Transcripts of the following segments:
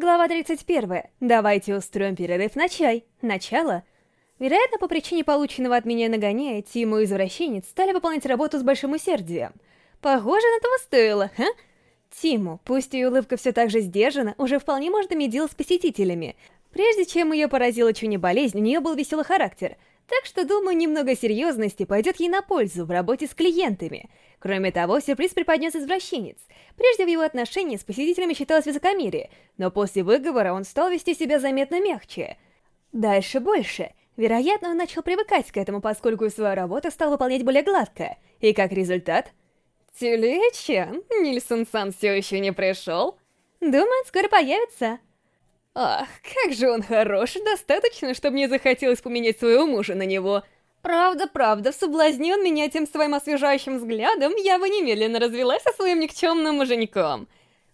Глава 31. Давайте устроим перерыв на чай. Начало. Вероятно, по причине полученного от меня нагоняя, Тиму и извращенец стали выполнять работу с большим усердием. Похоже, на того стоило, ха? Тиму, пусть ее улыбка все так же сдержана, уже вполне может иметь дело с посетителями. Прежде чем ее поразила чуни болезнь, у нее был веселый характер, так что, думаю, немного серьезности пойдет ей на пользу в работе с клиентами. Кроме того, сюрприз преподнес извращенец. Прежде в его отношении с посетителями считалось высокомерие, но после выговора он стал вести себя заметно мягче. Дальше больше. Вероятно, он начал привыкать к этому, поскольку свою работу стал выполнять более гладко. И как результат... Тюлечен, Нильсон-сан все еще не пришел? Думает, скоро появится. Ах, как же он хорош, достаточно, чтобы мне захотелось поменять своего мужа на него. Правда, правда, соблазнен меня тем своим освежающим взглядом, я бы немедленно развелась со своим никчемным муженьком.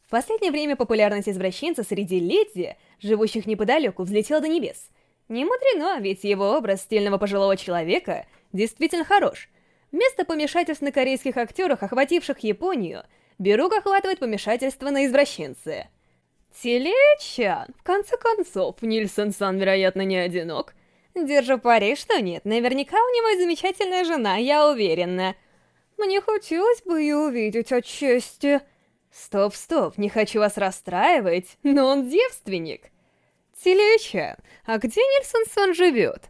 В последнее время популярность извращенца среди леди, живущих неподалеку, взлетела до небес. Не мудрено, ведь его образ стильного пожилого человека действительно хорош. Вместо помешательств на корейских актерах, охвативших Японию, Беруг охватывает помешательство на извращенце. Телечан, в конце концов, Нильсон-сан, вероятно, не одинок. Держу пари, что нет, наверняка у него замечательная жена, я уверена. Мне хотелось бы ее увидеть отчасти. Стоп, стоп, не хочу вас расстраивать, но он девственник. Телечан, а где Нильсон-сан живет?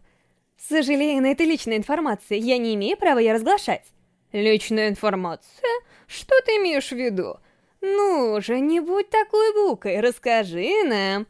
Сожалею, но это личная информация, я не имею права ее разглашать. Личная информация? Что ты имеешь в виду? Ну же, не будь такой букой, расскажи нам.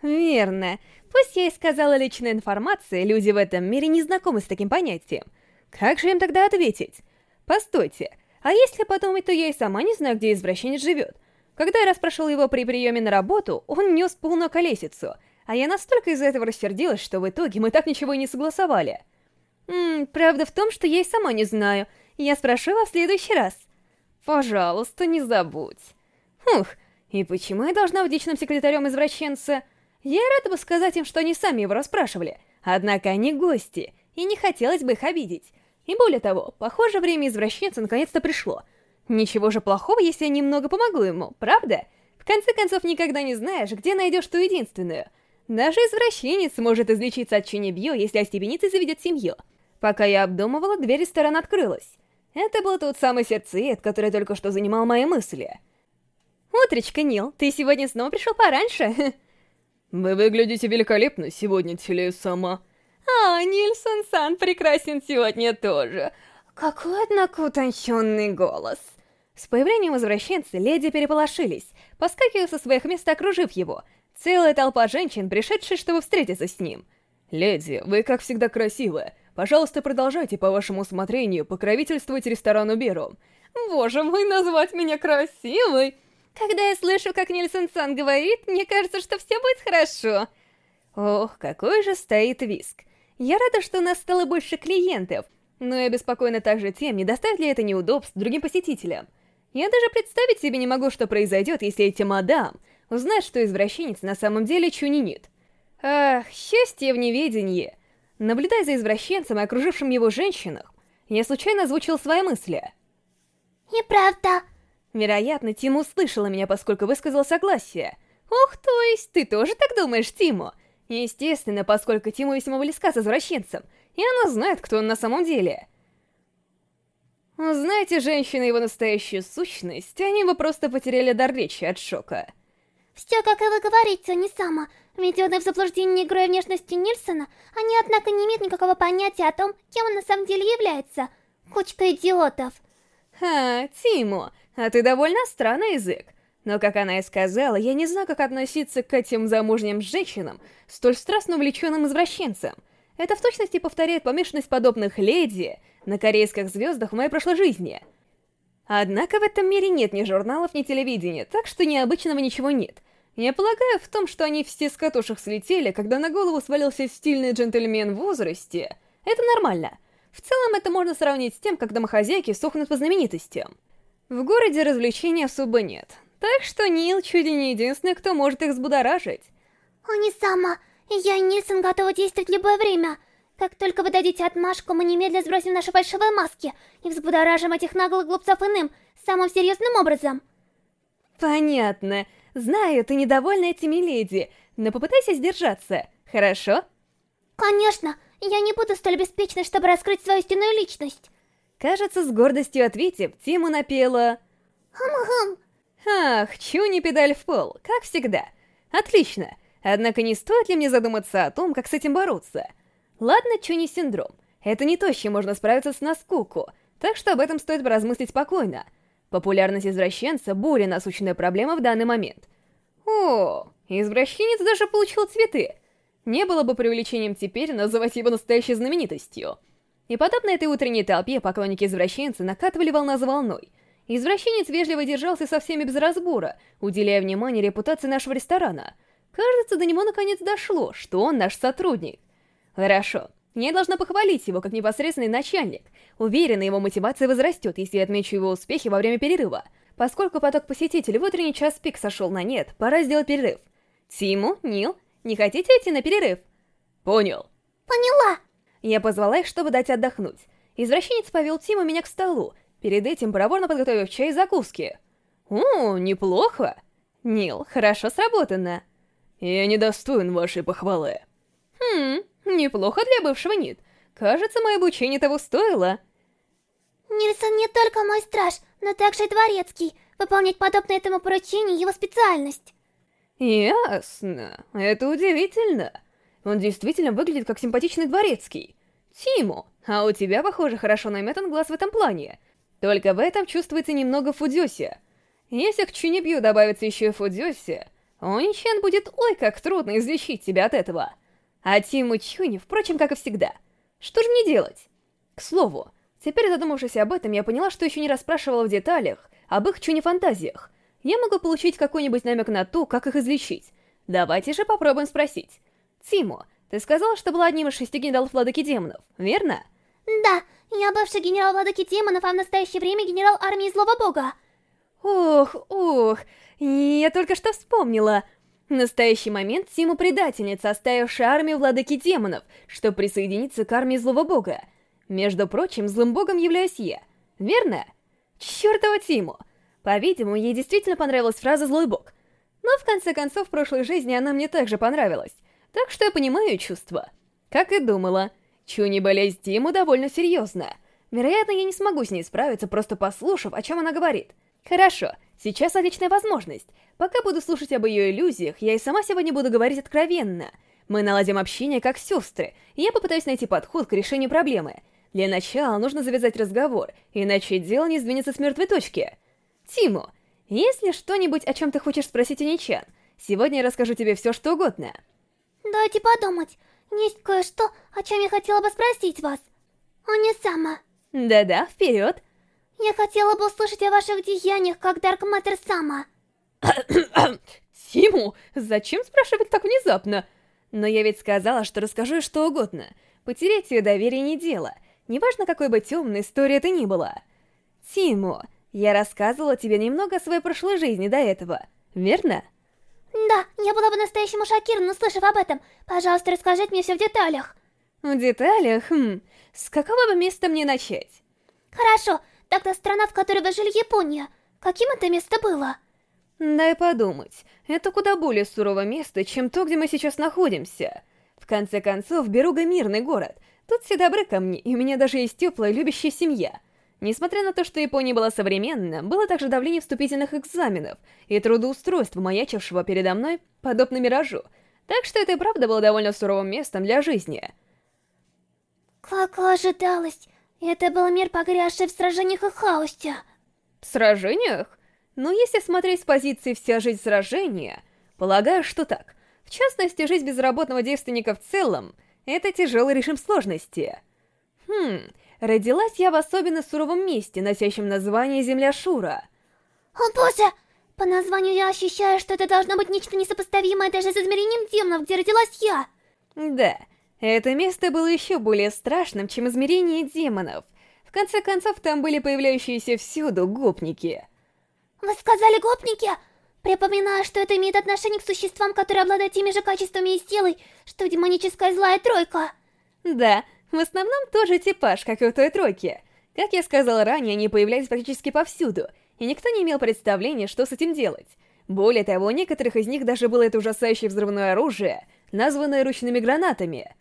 Верно. Пусть я и сказала личная информация, люди в этом мире не знакомы с таким понятием. Как же им тогда ответить? Постойте, а если подумать, то я и сама не знаю, где извращенец живет. Когда я расспрашивал его при приеме на работу, он нес полную колесицу, а я настолько из-за этого рассердилась, что в итоге мы так ничего и не согласовали. Ммм, правда в том, что я и сама не знаю. Я спрошу его в следующий раз. Пожалуйста, не забудь. Ух, и почему я должна быть личным секретарем извращенца? Я рада бы сказать им, что они сами его расспрашивали, однако они гости, и не хотелось бы их обидеть. И более того, похоже, время извращенца наконец-то пришло. Ничего же плохого, если я немного помогу ему, правда? В конце концов, никогда не знаешь, где найдешь ту единственную. Даже извращенец может излечиться от Чинебью, если остепенится заведет семью. Пока я обдумывала, дверь ресторана открылась. Это был тот самый сердцеед, который только что занимал мои мысли. «Утречка, Нил, ты сегодня снова пришел пораньше?» «Вы выглядите великолепно сегодня, Телея сама». «А, Нильсон-сан прекрасен сегодня тоже. Какой, однако, утонченный голос». С появлением возвращенца леди переполошились, поскакивая со своих мест, окружив его. Целая толпа женщин, пришедших, чтобы встретиться с ним. «Леди, вы, как всегда, красивая. Пожалуйста, продолжайте по вашему усмотрению покровительствовать ресторану Беру. Боже мой, назвать меня красивой! Когда я слышу, как Нильсон-сан говорит, мне кажется, что все будет хорошо. Ох, какой же стоит виск. Я рада, что у нас стало больше клиентов, но я беспокойна также тем, не доставит ли это неудобств другим посетителям. Я даже представить себе не могу, что произойдет, если эти мадам узнают, что извращенец на самом деле чунинит. Ах, счастье в неведении. Наблюдая за извращенцем и окружившим его женщинах, я случайно озвучил свои мысли. «Неправда!» Вероятно, Тиму услышала меня, поскольку высказал согласие. Ох, то есть, ты тоже так думаешь, Тиму? Естественно, поскольку Тиму весьма близка с извращенцем, и она знает, кто он на самом деле. Знаете, женщины его настоящую сущность, они бы просто потеряли дар речи от шока. Все, как и вы говорите, не сама. Введенные в заблуждение игрой внешности Нильсона, они, однако, не имеют никакого понятия о том, кем он на самом деле является. Кучка идиотов. Ха, Тиму, а ты довольно странный язык. Но, как она и сказала, я не знаю, как относиться к этим замужним женщинам, столь страстно увлеченным извращенцам. Это в точности повторяет помешанность подобных леди на корейских звездах в моей прошлой жизни. Однако в этом мире нет ни журналов, ни телевидения, так что необычного ничего нет. Я полагаю в том, что они все с катушек слетели, когда на голову свалился стильный джентльмен в возрасте. Это нормально. В целом это можно сравнить с тем, как домохозяйки сохнут по знаменитостям. В городе развлечений особо нет, так что Нил чуть ли не единственный, кто может их взбудоражить. Они сама, я и Нильсон готовы действовать в любое время. Как только вы дадите отмашку, мы немедленно сбросим наши фальшивые маски и взбудоражим этих наглых глупцов иным, самым серьезным образом. Понятно. Знаю, ты недовольна этими леди, но попытайся сдержаться, хорошо? Конечно, я не буду столь беспечной, чтобы раскрыть свою истинную личность. Кажется, с гордостью ответив, Тиму напела... Хм-хм. Ах, чуни педаль в пол, как всегда. Отлично. Однако не стоит ли мне задуматься о том, как с этим бороться? Ладно, чуни синдром. Это не то, с чем можно справиться с наскуку, так что об этом стоит поразмыслить спокойно. Популярность извращенца — более насущная проблема в данный момент. О, извращенец даже получил цветы. Не было бы преувеличением теперь называть его настоящей знаменитостью. И подобно этой утренней толпе поклонники извращенца накатывали волна за волной. Извращенец вежливо держался со всеми без разбора, уделяя внимание репутации нашего ресторана. Кажется, до него наконец дошло, что он наш сотрудник. Хорошо, я должна похвалить его как непосредственный начальник. Уверена, его мотивация возрастет, если я отмечу его успехи во время перерыва. Поскольку поток посетителей в утренний час пик сошел на нет, пора сделать перерыв. Тиму, Нил, не хотите идти на перерыв? Понял. Поняла. Я позвала их, чтобы дать отдохнуть. Извращенец повел Тиму меня к столу, перед этим проворно подготовив чай и закуски. «О, неплохо!» «Нил, хорошо сработано!» «Я недостоин вашей похвалы». «Хм, неплохо для бывшего НИТ. Кажется, мое обучение того стоило». Нильсон не только мой страж, но также и дворецкий. Выполнять подобное этому поручению его специальность. Ясно. Это удивительно. Он действительно выглядит как симпатичный дворецкий. Тиму, а у тебя, похоже, хорошо наметан глаз в этом плане. Только в этом чувствуется немного Фудзёси. Если к Чунибью добавится еще и Фудзёси, Оничен будет ой как трудно излечить тебя от этого. А Тиму Чуни, впрочем, как и всегда. Что же мне делать? К слову, теперь задумавшись об этом, я поняла, что еще не расспрашивала в деталях об их Чуни-фантазиях. Я могу получить какой-нибудь намек на то, как их излечить. Давайте же попробуем спросить. Тимо, ты сказала, что была одним из шести генералов владыки демонов, верно? Да, я бывший генерал владыки демонов, а в настоящее время генерал армии злого бога. Ох, ох, я только что вспомнила. В настоящий момент Тиму предательница, оставившая армию владыки демонов, чтобы присоединиться к армии злого бога. Между прочим, злым богом являюсь я, верно? Чёртова Тиму! По-видимому, ей действительно понравилась фраза «злой бог». Но в конце концов, в прошлой жизни она мне также понравилась. Так что я понимаю чувства. Как и думала. Чуни болезнь Тиму довольно серьезная. Вероятно, я не смогу с ней справиться, просто послушав, о чем она говорит. Хорошо, сейчас отличная возможность. Пока буду слушать об ее иллюзиях, я и сама сегодня буду говорить откровенно. Мы наладим общение как сестры, и я попытаюсь найти подход к решению проблемы. Для начала нужно завязать разговор, иначе дело не сдвинется с мертвой точки. Тиму, есть ли что-нибудь, о чем ты хочешь спросить у Ничан? Сегодня я расскажу тебе все, что угодно. Дайте подумать. Есть кое-что, о чем я хотела бы спросить вас. Они сама. Да-да, вперед. Я хотела бы услышать о ваших деяниях, как Дарк Маттер сама. Тиму, зачем спрашивать так внезапно? Но я ведь сказала, что расскажу что угодно. Потерять ее доверие не дело. Неважно, какой бы темной история это ни была. Тиму, я рассказывала тебе немного о своей прошлой жизни до этого, верно? Да, я была бы настоящему шокирована, услышав об этом. Пожалуйста, расскажите мне все в деталях. В деталях? Хм, с какого бы места мне начать? Хорошо, тогда страна, в которой вы жили, Япония. Каким это место было? Дай подумать. Это куда более суровое место, чем то, где мы сейчас находимся. В конце концов, Беруга мирный город. Тут все добры ко мне, и у меня даже есть теплая, любящая семья. Несмотря на то, что Япония была современна, было также давление вступительных экзаменов и трудоустройства, маячившего передо мной, подобно миражу. Так что это и правда было довольно суровым местом для жизни. Как ожидалось, это был мир, погрязший в сражениях и хаосе. В сражениях? Но если смотреть с позиции «вся жизнь сражения», полагаю, что так. В частности, жизнь безработного девственника в целом — это тяжелый режим сложности. Хм, Родилась я в особенно суровом месте, носящем название Земля Шура. О боже! По названию я ощущаю, что это должно быть нечто несопоставимое даже с измерением демонов, где родилась я. Да, это место было еще более страшным, чем измерение демонов. В конце концов, там были появляющиеся всюду гопники. Вы сказали гопники? Припоминаю, что это имеет отношение к существам, которые обладают теми же качествами и силой, что демоническая злая тройка. Да, в основном тоже типаж, как и у той тройки. Как я сказал ранее, они появлялись практически повсюду, и никто не имел представления, что с этим делать. Более того, у некоторых из них даже было это ужасающее взрывное оружие, названное ручными гранатами.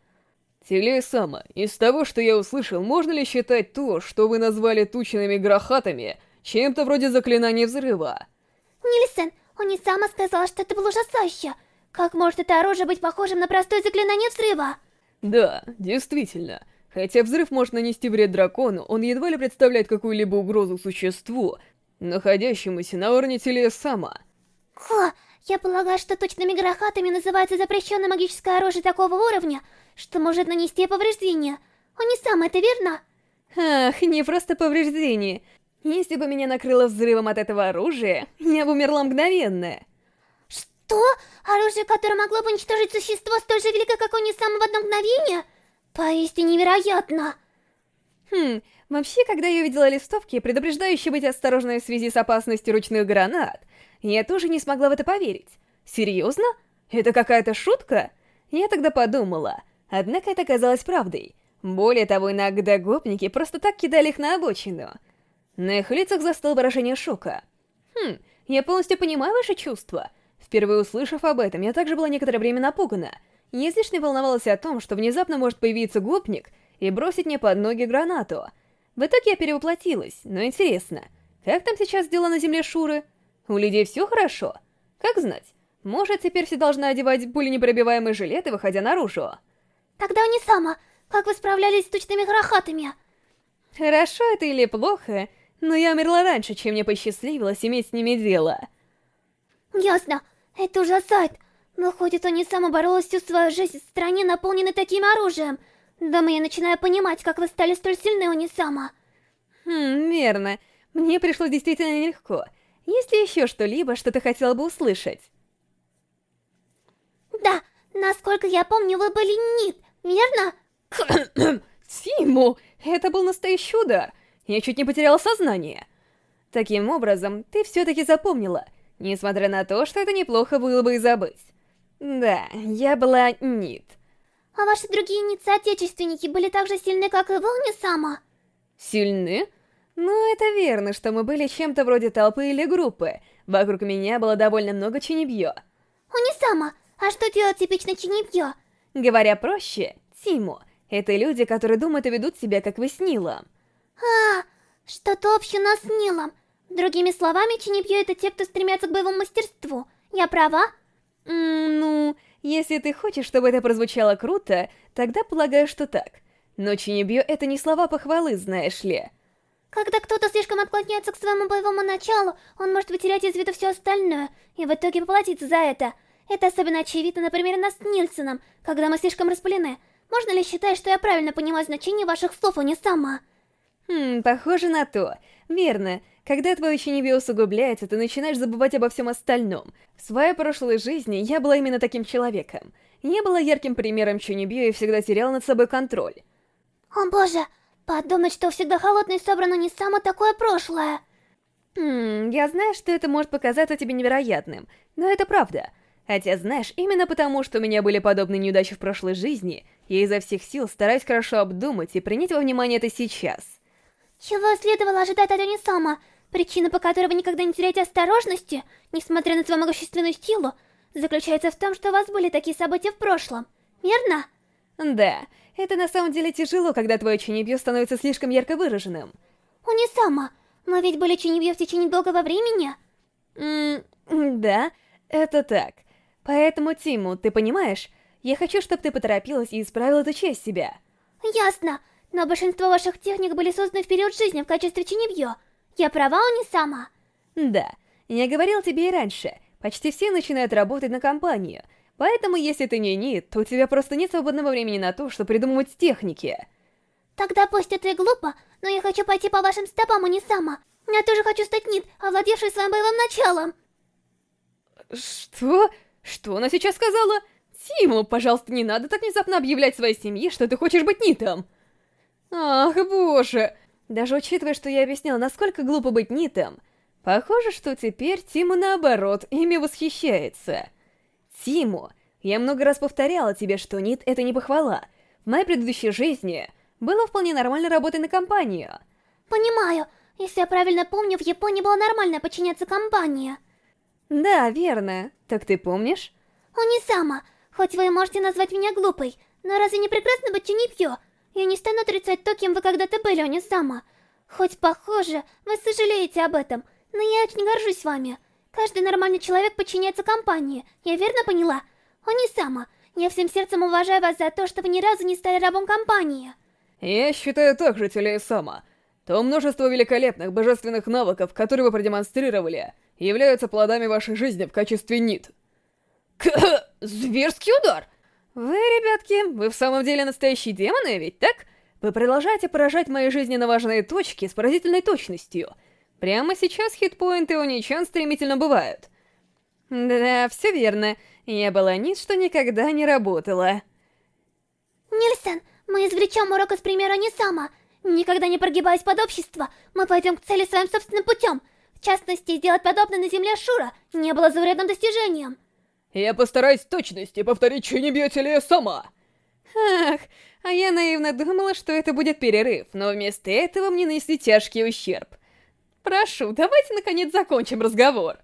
Телесама, из того, что я услышал, можно ли считать то, что вы назвали тучными грохатами, чем-то вроде заклинания взрыва? Нильсон, он не сама сказала, что это было ужасающе. Как может это оружие быть похожим на простое заклинание взрыва? Да, действительно. Хотя взрыв может нанести вред дракону, он едва ли представляет какую-либо угрозу существу, находящемуся на уровне Телесама. Хо, я полагаю, что точными грохатами называется запрещенное магическое оружие такого уровня, что может нанести повреждения. Он не сам, это верно? Ах, не просто повреждение. Если бы меня накрыло взрывом от этого оружия, я бы умерла мгновенно. Что? Оружие, которое могло бы уничтожить существо столь же великое, как он не сам в одно мгновение? Поистине невероятно. Хм, вообще, когда я увидела листовки, предупреждающие быть осторожной в связи с опасностью ручных гранат, я тоже не смогла в это поверить. Серьезно? Это какая-то шутка? Я тогда подумала. Однако это казалось правдой. Более того, иногда гопники просто так кидали их на обочину. На их лицах застыл выражение шока. Хм, я полностью понимаю ваши чувства. Впервые услышав об этом, я также была некоторое время напугана. Я излишне волновалась о том, что внезапно может появиться гопник и бросить мне под ноги гранату. В итоге я перевоплотилась, но интересно, как там сейчас дела на земле Шуры? У людей все хорошо? Как знать, может теперь все должны одевать более непробиваемые жилеты, выходя наружу? Тогда не сама. Как вы справлялись с тучными грохотами? Хорошо это или плохо, но я умерла раньше, чем мне посчастливилось иметь с ними дело. Ясно. Это ужасает. Выходит, он не сам боролась всю свою жизнь в стране, наполненной таким оружием. Думаю, я начинаю понимать, как вы стали столь сильны, Унисама. Хм, верно. Мне пришлось действительно нелегко. Есть ли еще что-либо, что ты хотела бы услышать? Да, насколько я помню, вы были Нит, верно? Тиму, это был настоящий удар. Я чуть не потеряла сознание. Таким образом, ты все-таки запомнила, несмотря на то, что это неплохо было бы и забыть. Да, я была Нит. А ваши другие Нит-соотечественники были так же сильны, как и вы, Унисама? Сильны? Ну, это верно, что мы были чем-то вроде толпы или группы. Вокруг меня было довольно много чинебьё. Унисама, а что делать типично чинебьё? Говоря проще, Тиму — это люди, которые думают и ведут себя, как вы с Нилом. А, что-то общее нас с Нилом. Другими словами, чинебьё — это те, кто стремятся к боевому мастерству. Я права? М ну, если ты хочешь, чтобы это прозвучало круто, тогда полагаю, что так. Но чинебьё — это не слова похвалы, знаешь ли. Когда кто-то слишком отклоняется к своему боевому началу, он может потерять из виду все остальное, и в итоге поплатиться за это. Это особенно очевидно, например, нас с Нильсоном, когда мы слишком распылены. Можно ли считать, что я правильно понимаю значение ваших слов, а не сама? Хм, похоже на то. Верно. Когда твое чинебе усугубляется, ты начинаешь забывать обо всем остальном. В своей прошлой жизни я была именно таким человеком. Я была ярким примером чинебе и всегда теряла над собой контроль. О боже, подумать, что всегда холодно и собрано не само такое прошлое. Хм, я знаю, что это может показаться тебе невероятным, но это правда. Хотя, знаешь, именно потому, что у меня были подобные неудачи в прошлой жизни, я изо всех сил стараюсь хорошо обдумать и принять во внимание это сейчас. Чего следовало ожидать от Унисама? Причина, по которой вы никогда не теряете осторожности, несмотря на свою могущественную силу, заключается в том, что у вас были такие события в прошлом, верно? Да, это на самом деле тяжело, когда твое чинебьё становится слишком ярко выраженным. Унисама, мы ведь были чинебьё в течение долгого времени? Ммм, да, это так. Поэтому, Тиму, ты понимаешь, я хочу, чтобы ты поторопилась и исправила эту часть себя. Ясно, но большинство ваших техник были созданы в период жизни в качестве чинебьё. Я права, Унисама? Да, я говорил тебе и раньше, почти все начинают работать на компанию, поэтому если ты не НИТ, то у тебя просто нет свободного времени на то, чтобы придумывать техники. Тогда пусть это и глупо, но я хочу пойти по вашим стопам, Унисама. Я тоже хочу стать НИТ, овладевшей своим боевым началом. Что? Что она сейчас сказала? Тиму, пожалуйста, не надо так внезапно объявлять своей семье, что ты хочешь быть Нитом. Ах, боже. Даже учитывая, что я объясняла, насколько глупо быть Нитом, похоже, что теперь Тиму наоборот ими восхищается. Тиму, я много раз повторяла тебе, что Нит — это не похвала. В моей предыдущей жизни было вполне нормально работать на компанию. Понимаю. Если я правильно помню, в Японии было нормально подчиняться компании. Да, верно. Так ты помнишь? Уни-сама, хоть вы и можете назвать меня глупой, но разве не прекрасно быть Чунипьё? Я не стану отрицать то, кем вы когда-то были, Уни-сама. Хоть похоже, вы сожалеете об этом, но я очень горжусь вами. Каждый нормальный человек подчиняется компании, я верно поняла? Уни-сама, я всем сердцем уважаю вас за то, что вы ни разу не стали рабом компании. Я считаю так же, Телея-сама. То множество великолепных божественных навыков, которые вы продемонстрировали, являются плодами вашей жизни в качестве НИТ. К зверский удар! Вы, ребятки, вы в самом деле настоящие демоны, ведь так? Вы продолжаете поражать мои жизненно важные точки с поразительной точностью. Прямо сейчас хитпоинты у Ничан стремительно бывают. Да, все верно. Я была низ, что никогда не работала. Нильсон, мы извлечем урок из примера Нисама. Никогда не прогибаясь под общество, мы пойдем к цели своим собственным путем. В частности, сделать подобное на земле Шура не было заурядным достижением. Я постараюсь в точности повторить Чунибьё Телея сама. Ах, а я наивно думала, что это будет перерыв, но вместо этого мне нанесли тяжкий ущерб. Прошу, давайте наконец закончим разговор.